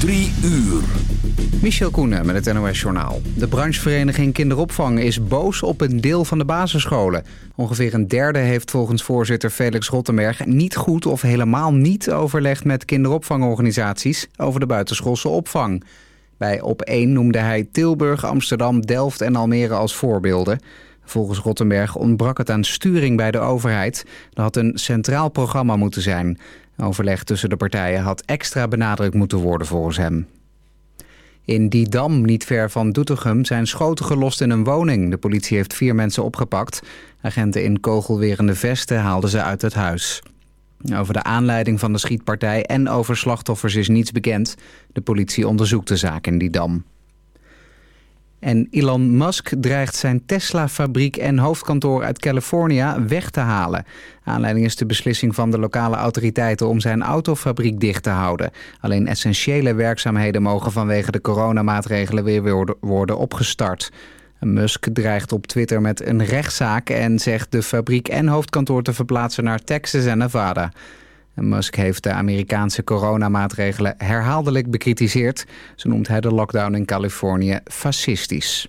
Drie uur. Michel Koenen met het NOS-journaal. De branchevereniging Kinderopvang is boos op een deel van de basisscholen. Ongeveer een derde heeft volgens voorzitter Felix Rottenberg... niet goed of helemaal niet overlegd met kinderopvangorganisaties... over de buitenschoolse opvang. Bij Op 1 noemde hij Tilburg, Amsterdam, Delft en Almere als voorbeelden. Volgens Rottenberg ontbrak het aan sturing bij de overheid. Er had een centraal programma moeten zijn... Overleg tussen de partijen had extra benadrukt moeten worden volgens hem. In Didam, niet ver van Doetinchem, zijn schoten gelost in een woning. De politie heeft vier mensen opgepakt. Agenten in kogelwerende vesten haalden ze uit het huis. Over de aanleiding van de schietpartij en over slachtoffers is niets bekend. De politie onderzoekt de zaak in Didam. En Elon Musk dreigt zijn Tesla-fabriek en hoofdkantoor uit Californië weg te halen. Aanleiding is de beslissing van de lokale autoriteiten om zijn autofabriek dicht te houden. Alleen essentiële werkzaamheden mogen vanwege de coronamaatregelen weer worden opgestart. Musk dreigt op Twitter met een rechtszaak en zegt de fabriek en hoofdkantoor te verplaatsen naar Texas en Nevada. Musk heeft de Amerikaanse coronamaatregelen herhaaldelijk bekritiseerd. Zo noemt hij de lockdown in Californië fascistisch.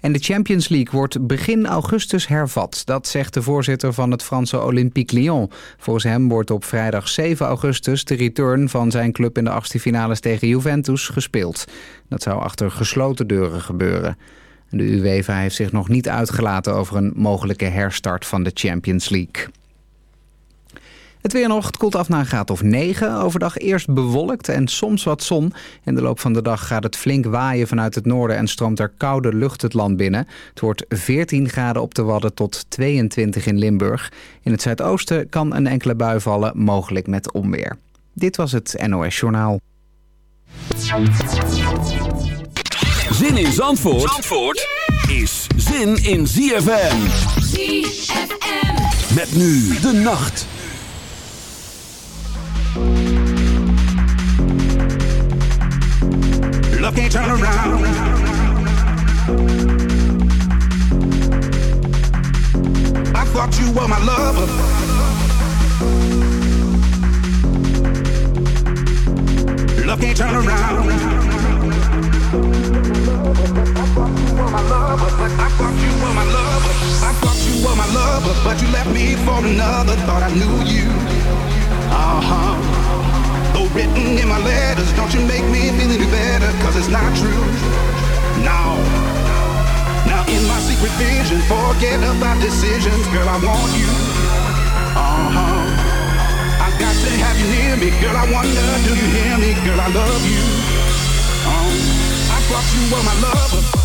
En de Champions League wordt begin augustus hervat. Dat zegt de voorzitter van het Franse Olympique Lyon. Volgens hem wordt op vrijdag 7 augustus de return van zijn club in de achtste finales tegen Juventus gespeeld. Dat zou achter gesloten deuren gebeuren. De UEFA heeft zich nog niet uitgelaten over een mogelijke herstart van de Champions League. Het weer nog, het koelt af naar een graad of 9. Overdag eerst bewolkt en soms wat zon. In de loop van de dag gaat het flink waaien vanuit het noorden... en stroomt er koude lucht het land binnen. Het wordt 14 graden op de Wadden tot 22 in Limburg. In het zuidoosten kan een enkele bui vallen, mogelijk met onweer. Dit was het NOS Journaal. Zin in Zandvoort, Zandvoort is zin in ZFM. ZFM. Met nu de nacht. Love can't turn around. I thought you were my lover. Love can't turn around. I thought you were my lover. But you left me for another. Thought I knew you. Uh huh. Though written in my letters, don't you make me feel any better, cause it's not true. No. Now in my secret vision, forget about decisions, girl, I want you. Uh-huh. I got to have you near me, girl, I wonder, do you hear me? Girl, I love you. Uh, I thought you were my lover.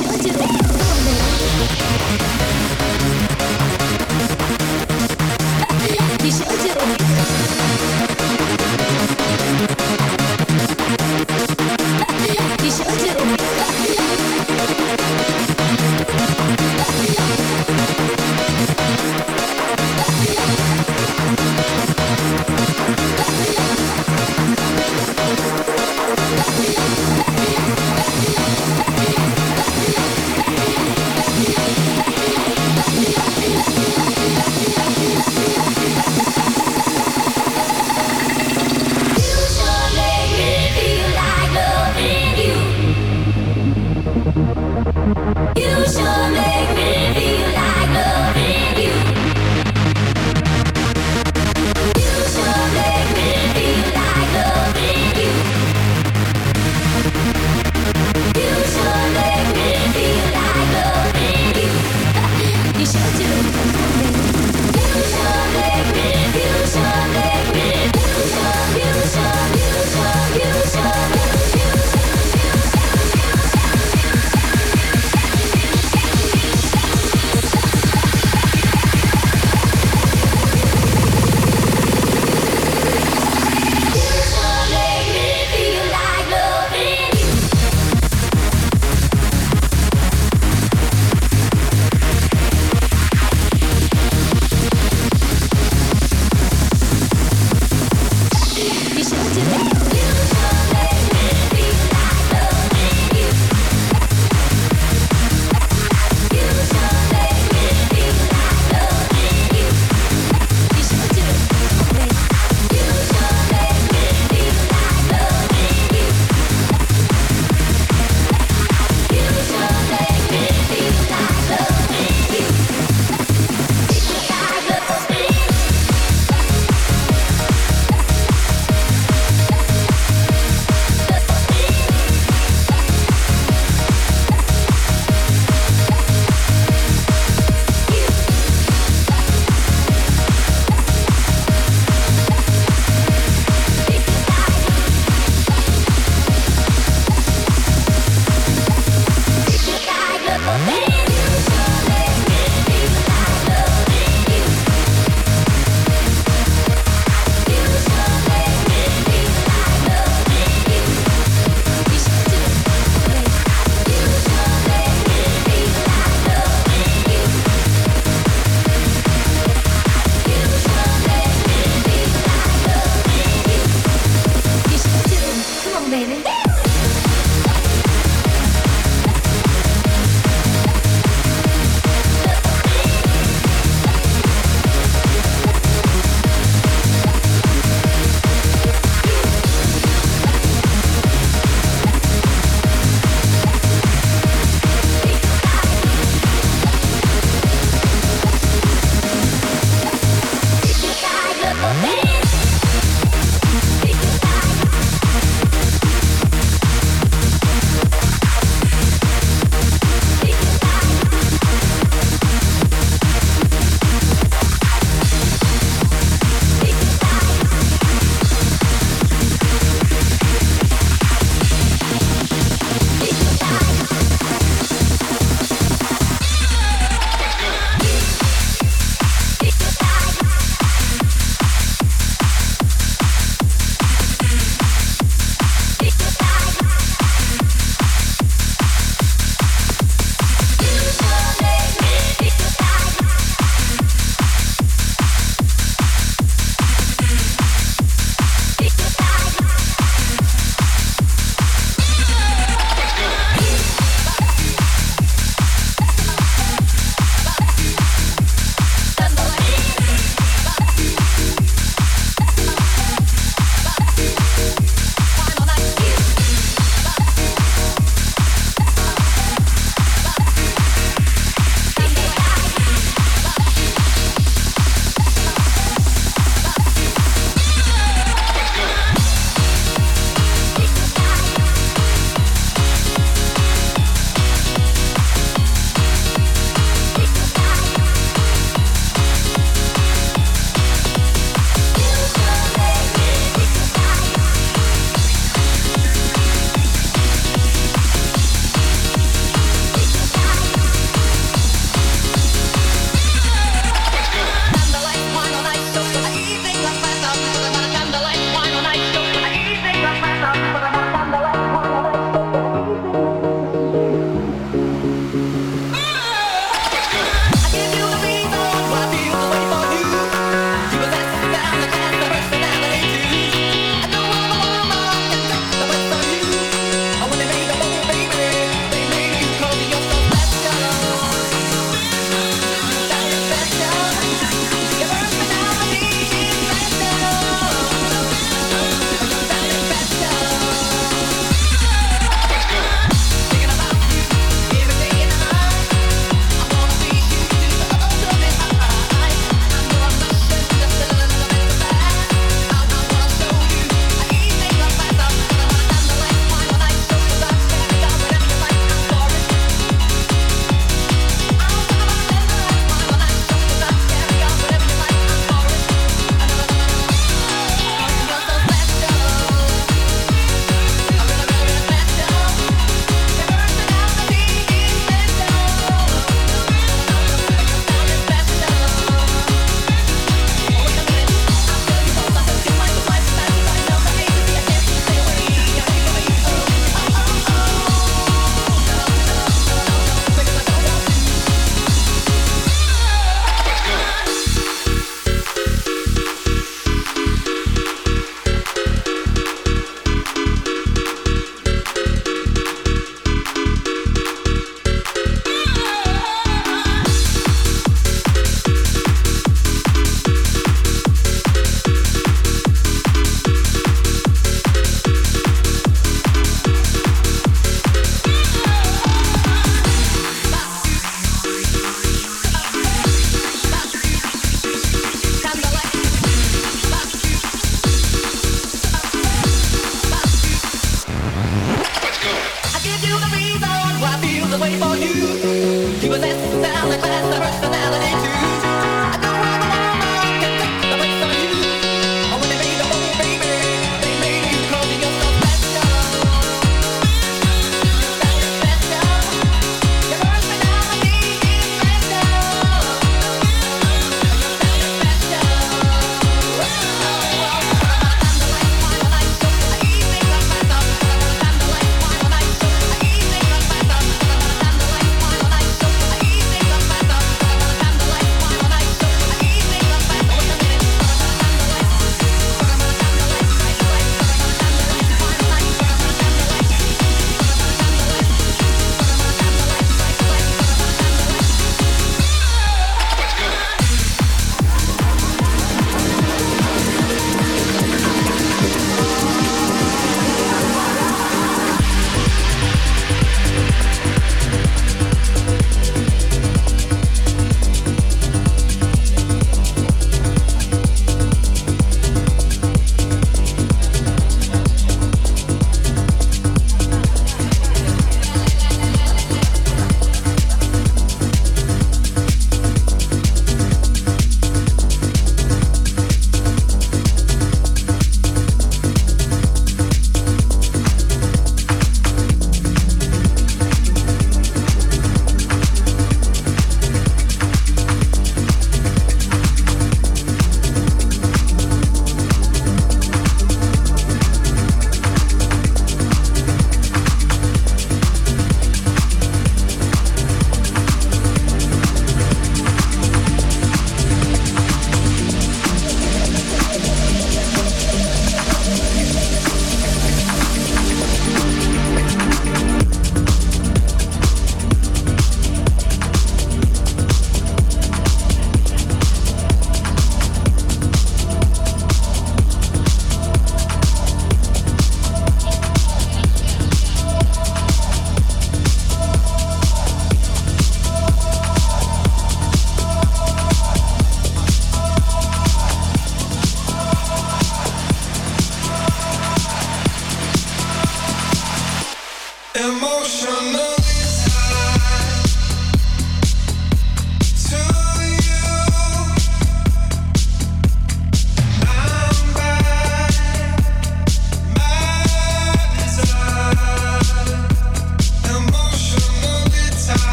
Meisje.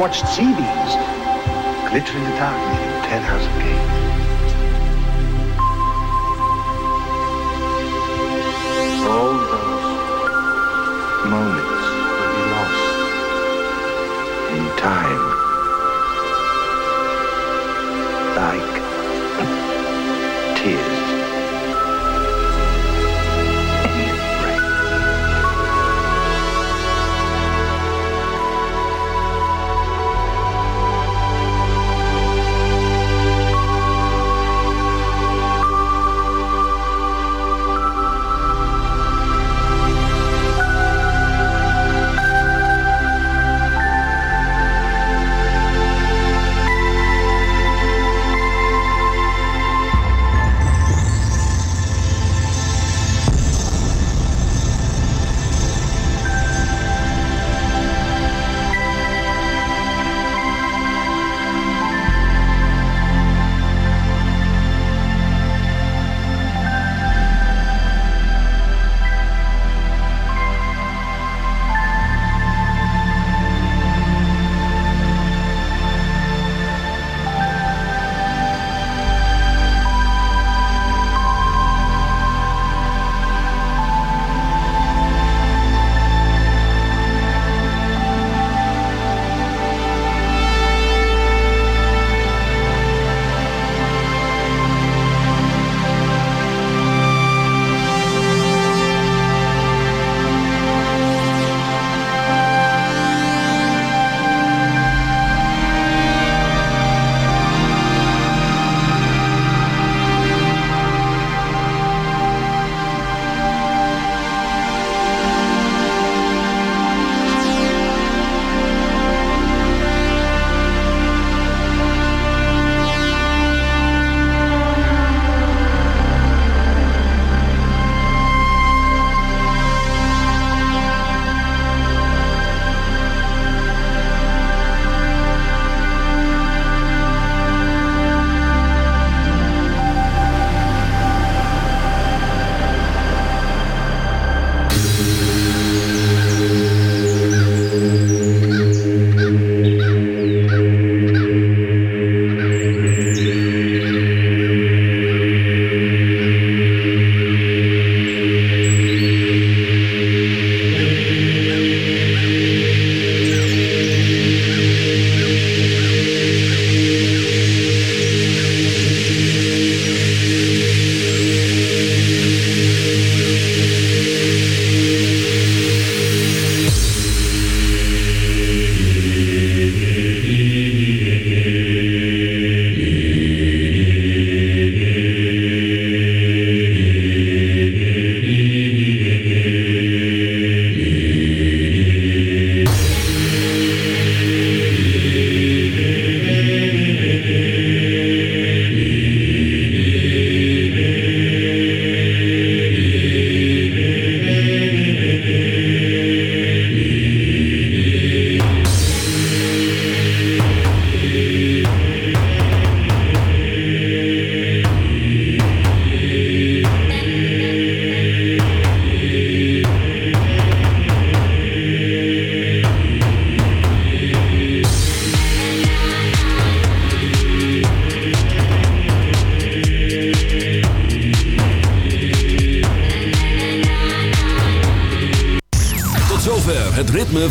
watched TV.